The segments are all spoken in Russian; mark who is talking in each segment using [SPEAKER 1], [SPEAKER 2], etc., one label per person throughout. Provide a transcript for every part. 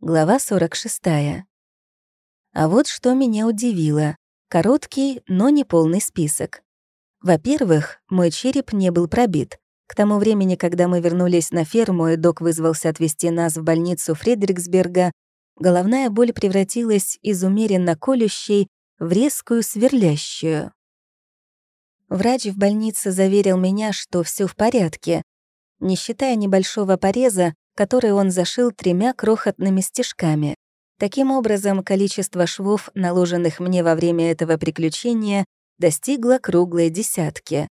[SPEAKER 1] Глава 46. А вот что меня удивило. Короткий, но не полный список. Во-первых, мой череп не был пробит. К тому времени, когда мы вернулись на ферму, и док вызвался отвезти нас в больницу Фредериксберга, головная боль превратилась из умеренно колющей в резкую сверлящую. Врач в больнице заверил меня, что все в порядке, не считая небольшого пореза, который он зашил тремя крохотными стежками. Таким образом, количество швов, наложенных мне во время этого приключения, достигло круглой десятки.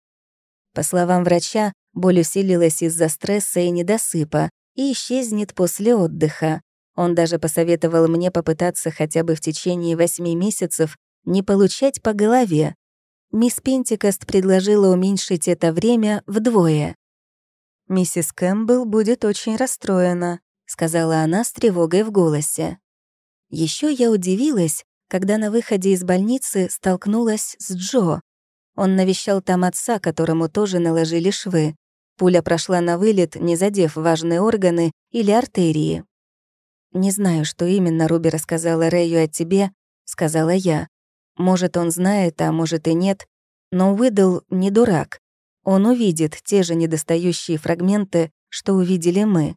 [SPEAKER 1] По словам врача, боль усилилась из-за стресса и недосыпа и исчезнет после отдыха. Он даже посоветовал мне попытаться хотя бы в течение восьми месяцев не получать по голове. Мисс Пентикост предложила уменьшить это время вдвое. «Миссис Кэмпбелл будет очень расстроена», — сказала она с тревогой в голосе. Еще я удивилась, когда на выходе из больницы столкнулась с Джо. Он навещал там отца, которому тоже наложили швы. Пуля прошла на вылет, не задев важные органы или артерии. «Не знаю, что именно Руби рассказала Рэю о тебе», — сказала я. «Может, он знает, а может и нет. Но Уидл не дурак. Он увидит те же недостающие фрагменты, что увидели мы.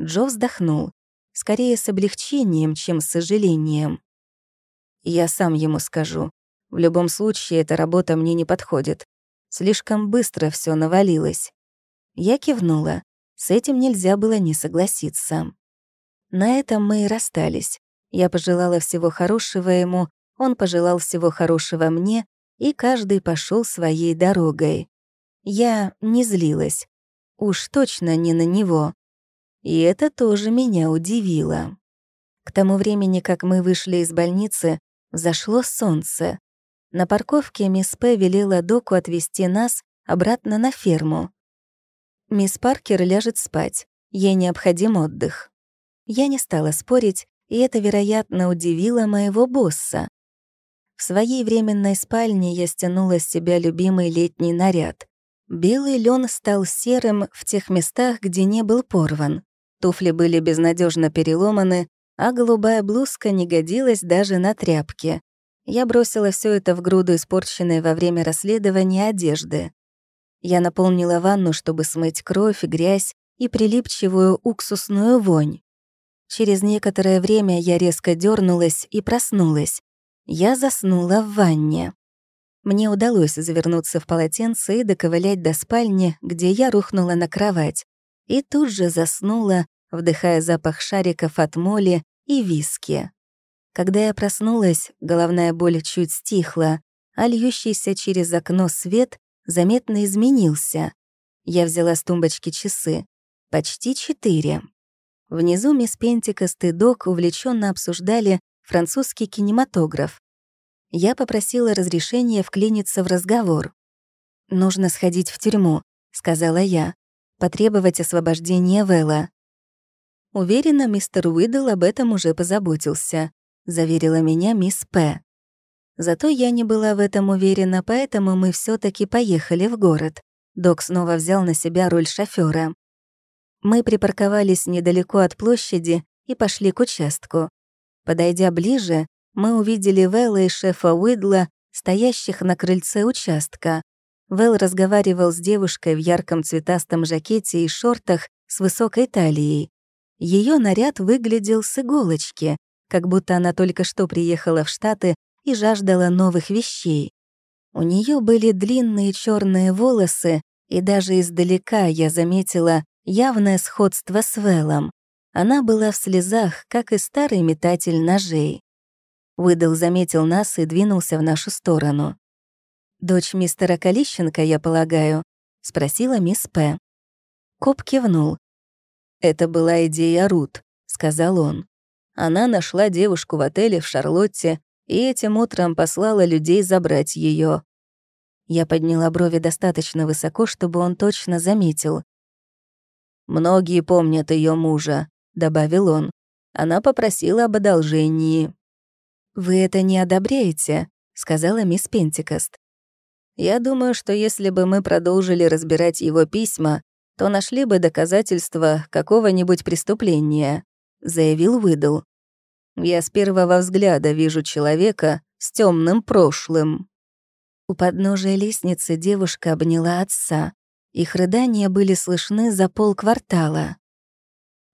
[SPEAKER 1] Джо вздохнул, скорее с облегчением, чем с сожалением. Я сам ему скажу. В любом случае, эта работа мне не подходит. Слишком быстро все навалилось. Я кивнула. С этим нельзя было не согласиться. На этом мы и расстались. Я пожелала всего хорошего ему, он пожелал всего хорошего мне, и каждый пошел своей дорогой. Я не злилась. Уж точно не на него. И это тоже меня удивило. К тому времени, как мы вышли из больницы, зашло солнце. На парковке мисс П. велела доку отвезти нас обратно на ферму. Мисс Паркер ляжет спать, ей необходим отдых. Я не стала спорить, и это, вероятно, удивило моего босса. В своей временной спальне я стянула с себя любимый летний наряд. Белый лен стал серым в тех местах, где не был порван. Туфли были безнадежно переломаны, а голубая блузка не годилась даже на тряпке. Я бросила все это в груду испорченной во время расследования одежды. Я наполнила ванну, чтобы смыть кровь, грязь и прилипчивую уксусную вонь. Через некоторое время я резко дернулась и проснулась. Я заснула в ванне. Мне удалось завернуться в полотенце и доковылять до спальни, где я рухнула на кровать, и тут же заснула, вдыхая запах шариков от моли и виски. Когда я проснулась, головная боль чуть стихла, а льющийся через окно свет заметно изменился. Я взяла с тумбочки часы. Почти четыре. Внизу мисс Пентикост и Док увлеченно обсуждали французский кинематограф я попросила разрешения вклиниться в разговор. «Нужно сходить в тюрьму», — сказала я, «потребовать освобождения Вэлла». Уверена, мистер Уидл об этом уже позаботился, заверила меня мисс П. Зато я не была в этом уверена, поэтому мы все таки поехали в город. Док снова взял на себя роль шофера. Мы припарковались недалеко от площади и пошли к участку. Подойдя ближе, мы увидели Вэлла и шефа Уидла, стоящих на крыльце участка. Вэл разговаривал с девушкой в ярком цветастом жакете и шортах с высокой талией. Ее наряд выглядел с иголочки, как будто она только что приехала в Штаты и жаждала новых вещей. У нее были длинные черные волосы, и даже издалека я заметила явное сходство с Вэллом. Она была в слезах, как и старый метатель ножей. Выдал заметил нас и двинулся в нашу сторону. «Дочь мистера Калищенко, я полагаю?» — спросила мисс П. Коп кивнул. «Это была идея Рут», — сказал он. Она нашла девушку в отеле в Шарлотте и этим утром послала людей забрать ее. Я подняла брови достаточно высоко, чтобы он точно заметил. «Многие помнят ее мужа», — добавил он. Она попросила об одолжении. «Вы это не одобряете», — сказала мисс Пентикост. «Я думаю, что если бы мы продолжили разбирать его письма, то нашли бы доказательства какого-нибудь преступления. — заявил Выдал. «Я с первого взгляда вижу человека с темным прошлым». У подножия лестницы девушка обняла отца. Их рыдания были слышны за полквартала.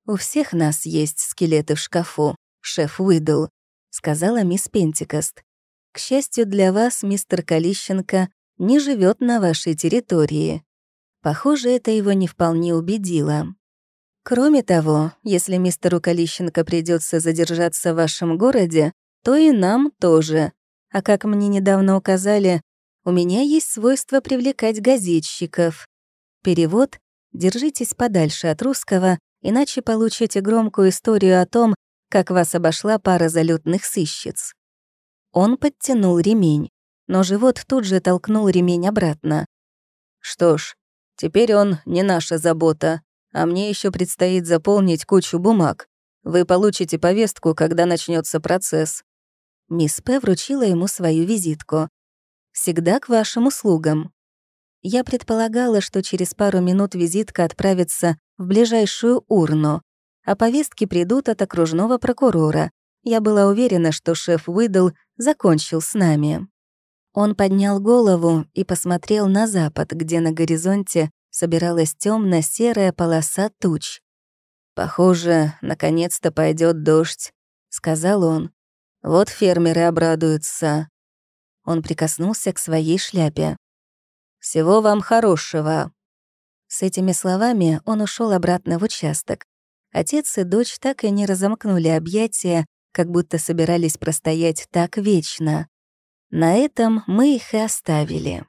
[SPEAKER 1] «У всех нас есть скелеты в шкафу», — шеф выдал, — сказала мисс Пентикост. «К счастью для вас, мистер Калищенко не живет на вашей территории». Похоже, это его не вполне убедило. Кроме того, если мистеру Калищенко придется задержаться в вашем городе, то и нам тоже. А как мне недавно указали, у меня есть свойство привлекать газетчиков. Перевод «Держитесь подальше от русского, иначе получите громкую историю о том, как вас обошла пара залетных сыщиц». Он подтянул ремень, но живот тут же толкнул ремень обратно. «Что ж, теперь он не наша забота, а мне еще предстоит заполнить кучу бумаг. Вы получите повестку, когда начнется процесс». Мисс П. вручила ему свою визитку. «Всегда к вашим услугам». Я предполагала, что через пару минут визитка отправится в ближайшую урну, а повестки придут от окружного прокурора. Я была уверена, что шеф выдал, закончил с нами. Он поднял голову и посмотрел на запад, где на горизонте собиралась темно серая полоса туч. «Похоже, наконец-то пойдет дождь», — сказал он. «Вот фермеры обрадуются». Он прикоснулся к своей шляпе. «Всего вам хорошего». С этими словами он ушел обратно в участок. Отец и дочь так и не разомкнули объятия, как будто собирались простоять так вечно. На этом мы их и оставили.